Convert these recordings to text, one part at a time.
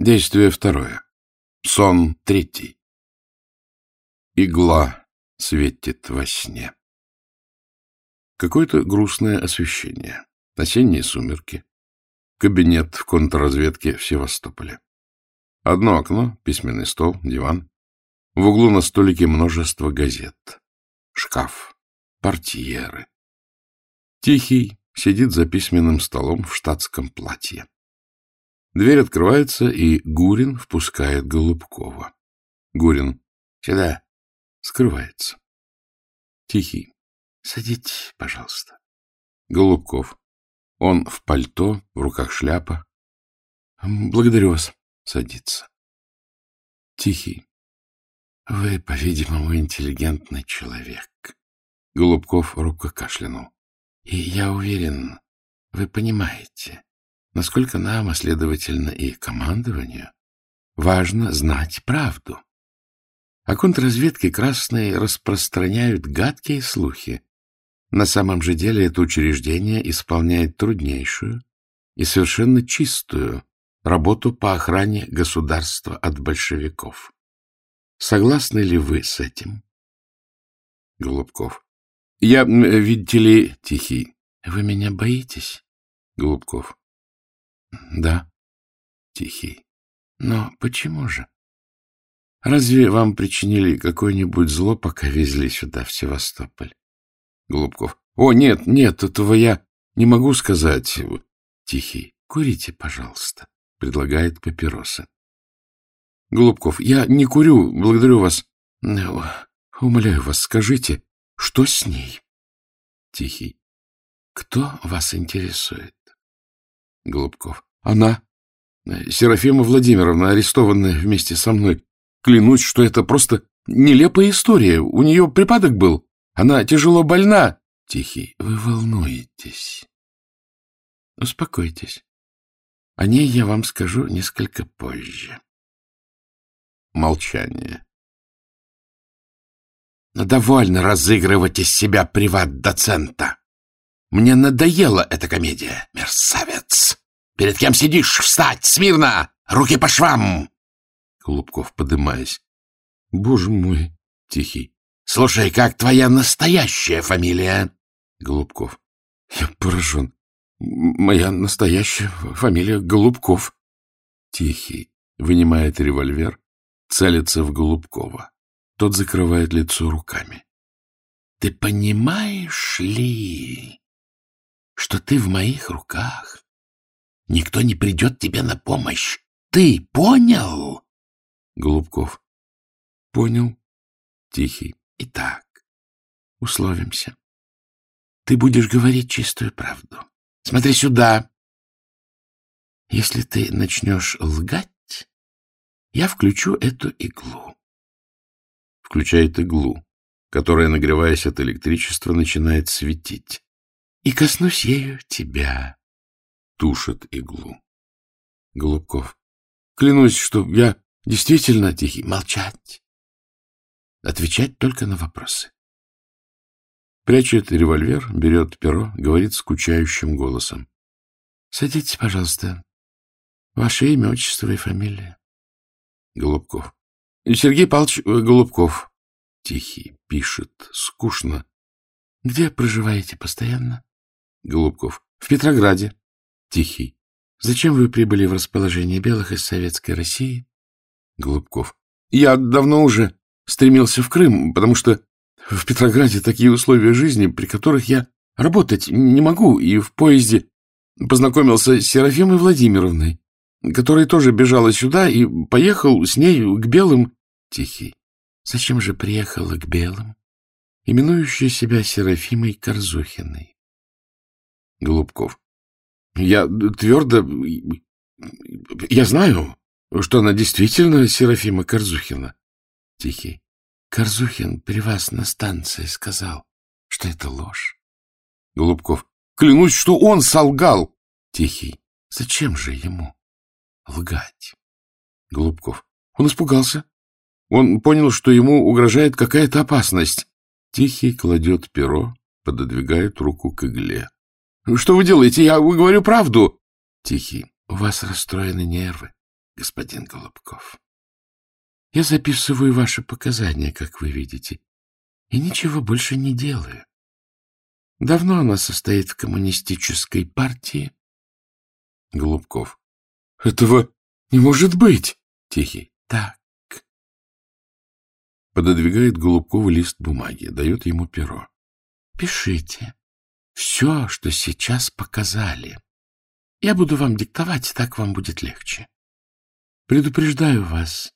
Действие второе. Сон третий. Игла светит во сне. Какое-то грустное освещение. Осенние сумерки. Кабинет в контрразведке в Севастополе. Одно окно, письменный стол, диван. В углу на столике множество газет. Шкаф, портьеры. Тихий сидит за письменным столом в штатском платье. Дверь открывается, и Гурин впускает Голубкова. Гурин. Сюда. Скрывается. Тихий. Садитесь, пожалуйста. Голубков. Он в пальто, в руках шляпа. Благодарю вас. Садится. Тихий. Вы, по-видимому, интеллигентный человек. Голубков робко кашлянул. И я уверен, вы понимаете, насколько нам, а следовательно и командованию, важно знать правду. О контрразведке красные распространяют гадкие слухи. На самом же деле это учреждение исполняет труднейшую и совершенно чистую работу по охране государства от большевиков. Согласны ли вы с этим? Голубков. Я, видите ли, тихий. Вы меня боитесь? Голубков. Да. Тихий. Но почему же? Разве вам причинили какое-нибудь зло, пока везли сюда, в Севастополь? Голубков. О, нет, нет, этого я не могу сказать. Тихий. Курите, пожалуйста. Предлагает папиросы. Голубков. Я не курю, благодарю вас. Умоляю вас, скажите, что с ней? Тихий. Кто вас интересует? Голубков. Она. Серафима Владимировна, арестованная вместе со мной. Клянусь, что это просто нелепая история. У нее припадок был. Она тяжело больна. Тихий. Вы волнуетесь. Успокойтесь. О ней я вам скажу несколько позже. Молчание. Довольно разыгрывать из себя приват-доцента. Мне надоела эта комедия, мерзавец. Перед кем сидишь? Встать! Смирно! Руки по швам! Голубков, подымаясь. Боже мой, тихий. Слушай, как твоя настоящая фамилия? Голубков. Я поражен. Моя настоящая фамилия Голубков. Тихий. Вынимает револьвер, целится в Голубкова. Тот закрывает лицо руками. — Ты понимаешь ли, что ты в моих руках? Никто не придет тебе на помощь. Ты понял? Голубков. — Понял. Тихий. — Итак, условимся. Ты будешь говорить чистую правду. Смотри сюда. Если ты начнешь лгать, я включу эту иглу включает иглу, которая, нагреваясь от электричества, начинает светить. И коснусь ею тебя. Тушит иглу. Голубков. Клянусь, что я действительно тихий. Молчать. Отвечать только на вопросы. Прячет револьвер, берет перо, говорит скучающим голосом. — Садитесь, пожалуйста. Ваше имя, отчество и фамилия. Голубков. Сергей Павлович Голубков. Тихий, пишет, скучно. Где проживаете постоянно? Голубков. В Петрограде. Тихий. Зачем вы прибыли в расположение белых из Советской России? Голубков. Я давно уже стремился в Крым, потому что в Петрограде такие условия жизни, при которых я работать не могу, и в поезде познакомился с Серафимой Владимировной, которая тоже бежала сюда и поехал с ней к белым Тихий. Зачем же приехала к белым, именующая себя Серафимой Корзухиной? Голубков. Я твердо... Я знаю, что она действительно Серафима Корзухина. Тихий. Корзухин при вас на станции сказал, что это ложь. Голубков. Клянусь, что он солгал. Тихий. Зачем же ему лгать? Голубков. Он испугался. Он понял, что ему угрожает какая-то опасность. Тихий кладет перо, пододвигает руку к игле. — Что вы делаете? Я говорю правду. Тихий. У вас расстроены нервы. господин Голубков. Я записываю ваши показания, как вы видите, и ничего больше не делаю. Давно она состоит в коммунистической партии? Голубков. Этого не может быть. Тихий. Так. Пододвигает Голубкову лист бумаги, дает ему перо. Пишите. Все, что сейчас показали. Я буду вам диктовать, так вам будет легче. Предупреждаю вас,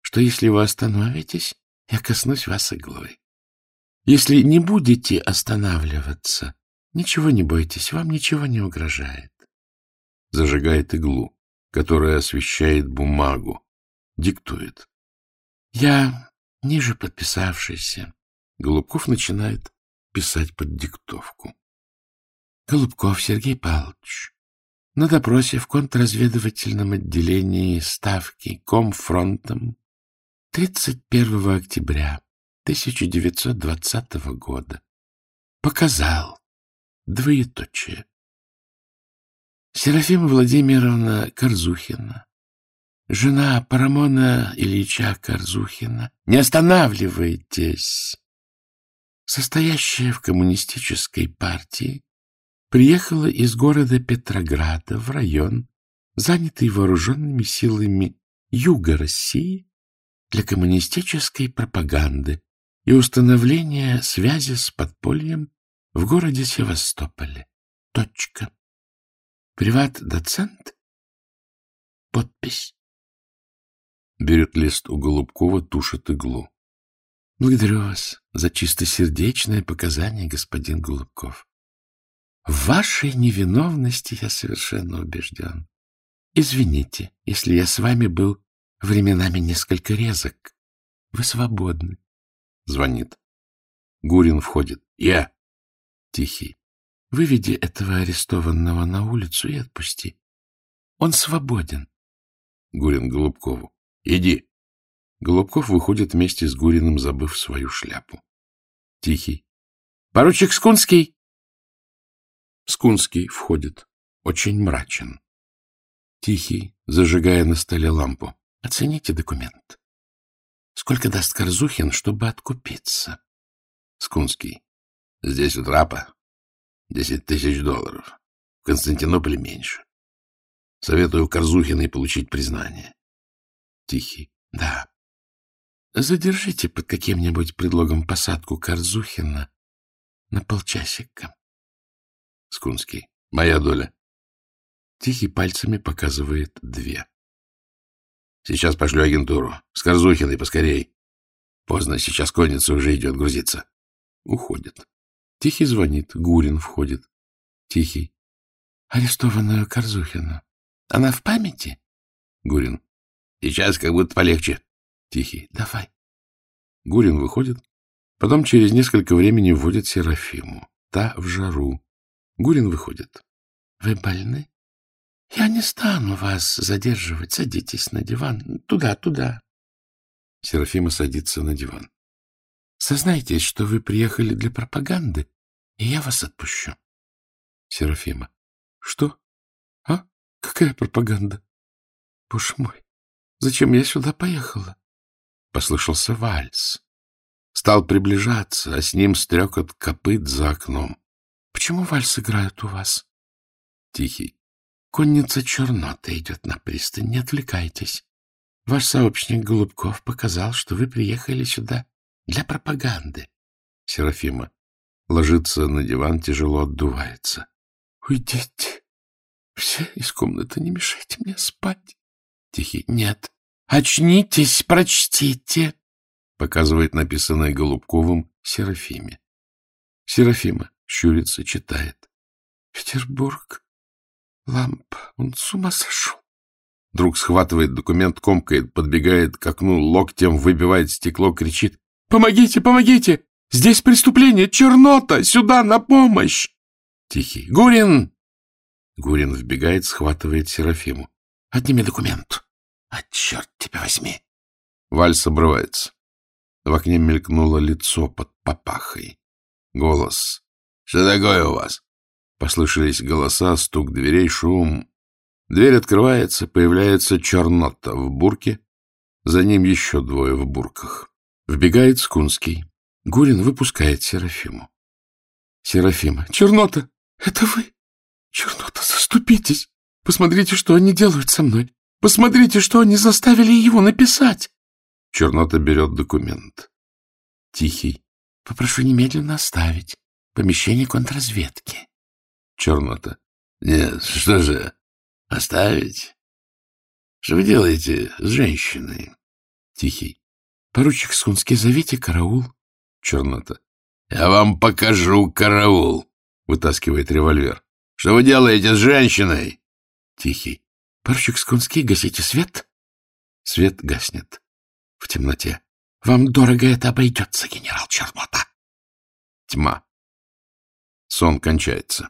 что если вы остановитесь, я коснусь вас иглой. Если не будете останавливаться, ничего не бойтесь, вам ничего не угрожает. Зажигает иглу, которая освещает бумагу. Диктует. Я ниже подписавшийся. Голубков начинает писать под диктовку. Голубков Сергей Павлович, на допросе в контрразведывательном отделении Ставки Комфронтом 31 октября 1920 года показал двоеточие. Серафима Владимировна Корзухина, жена Парамона Ильича Корзухина, не останавливайтесь, состоящая в коммунистической партии, приехала из города Петрограда в район, занятый вооруженными силами Юга России для коммунистической пропаганды и установления связи с подпольем в городе Севастополе. Точка. Приват-доцент? Подпись. Берет лист у Голубкова, тушит иглу. Благодарю вас за чистосердечное показание, господин Голубков. В вашей невиновности я совершенно убежден. Извините, если я с вами был временами несколько резок. Вы свободны. Звонит. Гурин входит. Я. Тихий. Выведи этого арестованного на улицу и отпусти. Он свободен. Гурин Голубкову. Иди. Голубков выходит вместе с Гуриным, забыв свою шляпу. Тихий. Поручик Скунский. Скунский входит. Очень мрачен. Тихий, зажигая на столе лампу. Оцените документ. Сколько даст Корзухин, чтобы откупиться? Скунский. Здесь у трапа десять тысяч долларов. В Константинополе меньше. Советую Корзухиной получить признание. Тихий. Да. Задержите под каким-нибудь предлогом посадку Корзухина на полчасика. Скунский. Моя доля. Тихий пальцами показывает две. Сейчас пошлю агентуру. С Корзухиной поскорей. Поздно, сейчас конница уже идет грузиться. Уходит. Тихий звонит. Гурин входит. Тихий. Арестованную Корзухину. Она в памяти? Гурин. Сейчас как будто полегче. Тихий. Давай. Гурин выходит. Потом через несколько времени вводит Серафиму. Та в жару. Гурин выходит. — Вы больны? — Я не стану вас задерживать. Садитесь на диван. Туда, туда. Серафима садится на диван. — Сознайтесь, что вы приехали для пропаганды, и я вас отпущу. Серафима. — Что? А? Какая пропаганда? — Боже мой, зачем я сюда поехала? Послышался вальс. Стал приближаться, а с ним стрекот копыт за окном. Почему вальс играют у вас? Тихий. Конница чернота идет на пристань, не отвлекайтесь. Ваш сообщник Голубков показал, что вы приехали сюда для пропаганды. Серафима. Ложится на диван, тяжело отдувается. Уйдите. Все из комнаты, не мешайте мне спать. Тихий. Нет. Очнитесь, прочтите. Показывает написанное Голубковым Серафиме. Серафима щурится, читает. Петербург. Ламп. Он с ума сошел. Друг схватывает документ, комкает, подбегает к окну, локтем выбивает стекло, кричит. «Помогите, помогите! Здесь преступление! Чернота! Сюда, на помощь!» Тихий. «Гурин!» Гурин вбегает, схватывает Серафиму. «Отними документ!» «А черт тебя возьми!» Вальс обрывается. В окне мелькнуло лицо под папахой. Голос. Что такое у вас? Послышались голоса, стук дверей, шум. Дверь открывается, появляется чернота в бурке, за ним еще двое в бурках. Вбегает Скунский. Гурин выпускает Серафиму. Серафима. Чернота, это вы? Чернота, заступитесь. Посмотрите, что они делают со мной. Посмотрите, что они заставили его написать. Чернота берет документ. Тихий. Попрошу немедленно оставить помещение контрразведки. Чернота. Нет, что же, оставить? Что вы делаете с женщиной? Тихий. Поручик Скунский, зовите караул. Чернота. Я вам покажу караул. Вытаскивает револьвер. Что вы делаете с женщиной? Тихий. Поручик Скунский, гасите свет. Свет гаснет. В темноте. Вам дорого это обойдется, генерал Чернота. Тьма. Сон кончается.